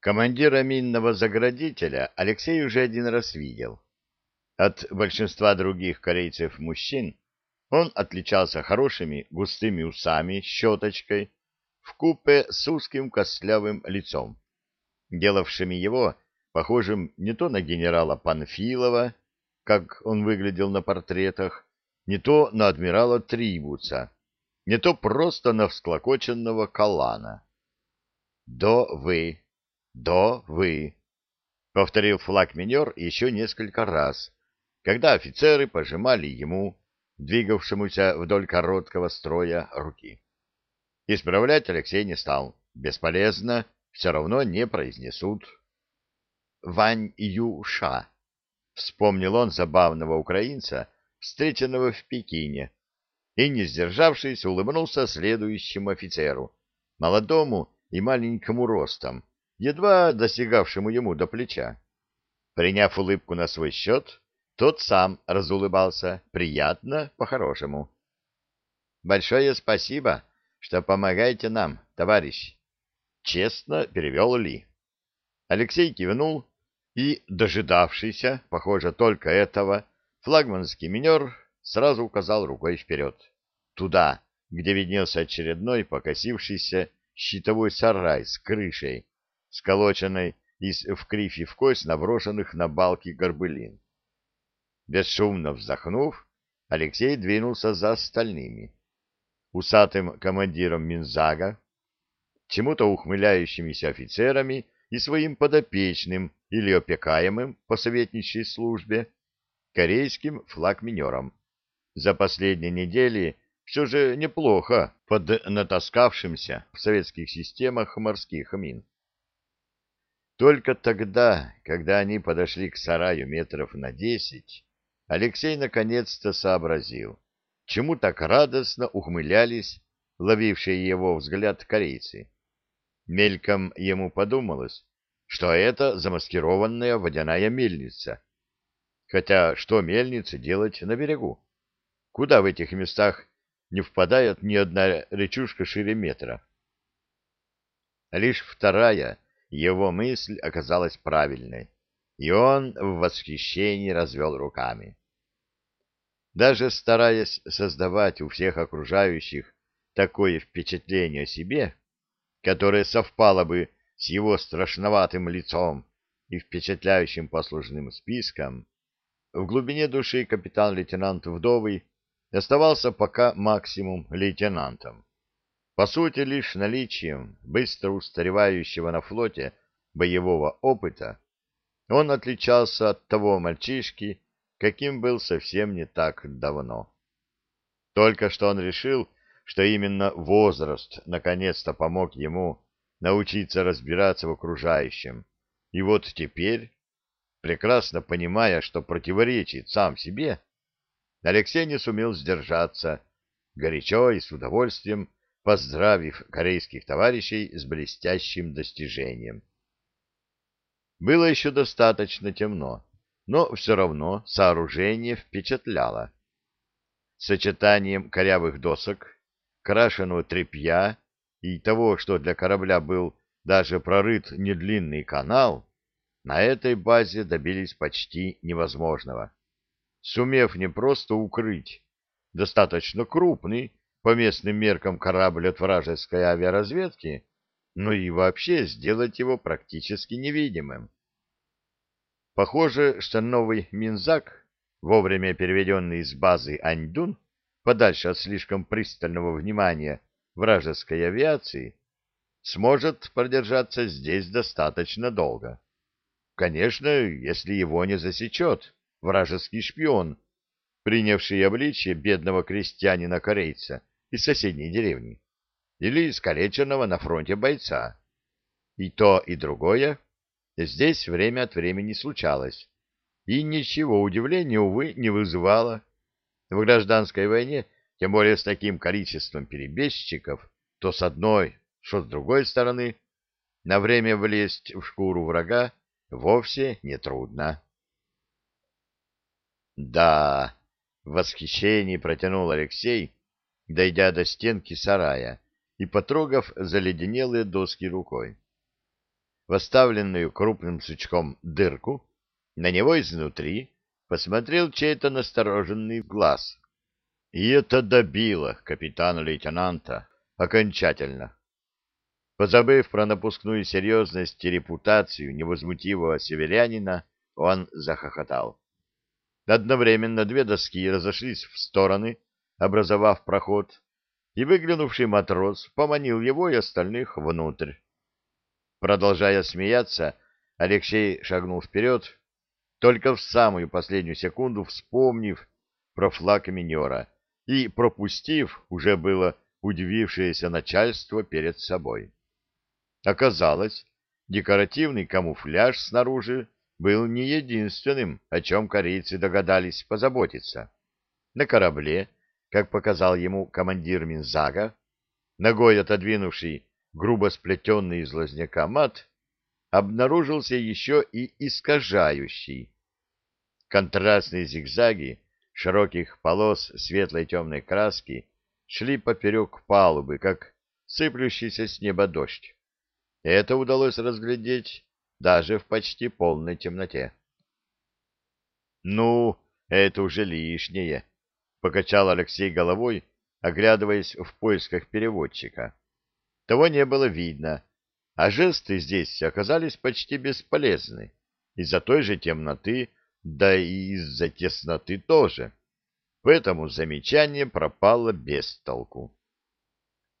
Командира минного заградителя Алексей уже один раз видел. От большинства других корейцев-мужчин он отличался хорошими густыми усами, щеточкой, в купе с узким костлявым лицом, делавшими его похожим не то на генерала Панфилова, как он выглядел на портретах, не то на адмирала Трибуца, не то просто на всклокоченного Калана. «До вы! До вы!» — повторил флаг-минер еще несколько раз, когда офицеры пожимали ему, двигавшемуся вдоль короткого строя, руки. Исправлять Алексей не стал. Бесполезно, все равно не произнесут. Вань Юша. Вспомнил он забавного украинца, встреченного в Пекине, и, не сдержавшись, улыбнулся следующему офицеру, молодому и маленькому ростом, едва достигавшему ему до плеча. Приняв улыбку на свой счет, тот сам разулыбался, приятно, по-хорошему. — Большое спасибо, что помогаете нам, товарищ. Честно перевел Ли. Алексей кивнул и, дожидавшийся, похоже, только этого, флагманский минер сразу указал рукой вперед, туда, где виднелся очередной покосившийся щитовой сарай с крышей, сколоченной из в кривь и в кость наброшенных на балки горбылин. Бесшумно вздохнув, Алексей двинулся за остальными. Усатым командиром Минзага, чему-то ухмыляющимися офицерами и своим подопечным или опекаемым по советничьей службе корейским флагминером. За последние недели все же неплохо под натаскавшимся в советских системах морских мин. Только тогда, когда они подошли к сараю метров на десять, Алексей наконец-то сообразил, чему так радостно ухмылялись ловившие его взгляд корейцы. Мельком ему подумалось, что это замаскированная водяная мельница. Хотя что мельнице делать на берегу? Куда в этих местах не впадает ни одна речушка шире метра? Лишь вторая его мысль оказалась правильной, и он в восхищении развел руками. Даже стараясь создавать у всех окружающих такое впечатление о себе, которое совпало бы с его страшноватым лицом и впечатляющим послужным списком, в глубине души капитан-лейтенант Вдовый оставался пока максимум лейтенантом. По сути, лишь наличием быстро устаревающего на флоте боевого опыта он отличался от того мальчишки, каким был совсем не так давно. Только что он решил, что именно возраст наконец-то помог ему научиться разбираться в окружающем. И вот теперь, прекрасно понимая, что противоречит сам себе, Алексей не сумел сдержаться, горячо и с удовольствием поздравив корейских товарищей с блестящим достижением. Было еще достаточно темно, но все равно сооружение впечатляло. Сочетанием корявых досок, крашеного тряпья и того, что для корабля был даже прорыт недлинный канал, на этой базе добились почти невозможного, сумев не просто укрыть достаточно крупный по местным меркам корабль от вражеской авиаразведки, но и вообще сделать его практически невидимым. Похоже, что новый Минзак, вовремя переведенный из базы Аньдун, подальше от слишком пристального внимания вражеской авиации, сможет продержаться здесь достаточно долго. Конечно, если его не засечет вражеский шпион, принявший обличье бедного крестьянина-корейца из соседней деревни, или искалеченного на фронте бойца. И то, и другое здесь время от времени случалось, и ничего удивления, увы, не вызывало. В гражданской войне, тем более с таким количеством перебежчиков, то с одной, что с другой стороны, на время влезть в шкуру врага вовсе не трудно. Да, в восхищении протянул Алексей, дойдя до стенки сарая и потрогав заледенелые доски рукой. в оставленную крупным сучком дырку, на него изнутри посмотрел чей-то настороженный глаз. И это добило капитана-лейтенанта окончательно. Позабыв про напускную серьезность и репутацию невозмутивого северянина, он захохотал. Одновременно две доски разошлись в стороны, образовав проход, и выглянувший матрос поманил его и остальных внутрь. Продолжая смеяться, Алексей шагнул вперед, только в самую последнюю секунду вспомнив про флаг минера и пропустив уже было удивившееся начальство перед собой. Оказалось, декоративный камуфляж снаружи был не единственным, о чем корейцы догадались позаботиться. На корабле, как показал ему командир Минзага, ногой отодвинувший грубо сплетенный из лозняка мат, обнаружился еще и искажающий. Контрастные зигзаги широких полос светлой темной краски шли поперек палубы, как сыплющийся с неба дождь. Это удалось разглядеть даже в почти полной темноте. «Ну, это уже лишнее», — покачал Алексей головой, оглядываясь в поисках переводчика. Того не было видно, а жесты здесь оказались почти бесполезны из-за той же темноты, да и из-за тесноты тоже. Поэтому замечание пропало без толку.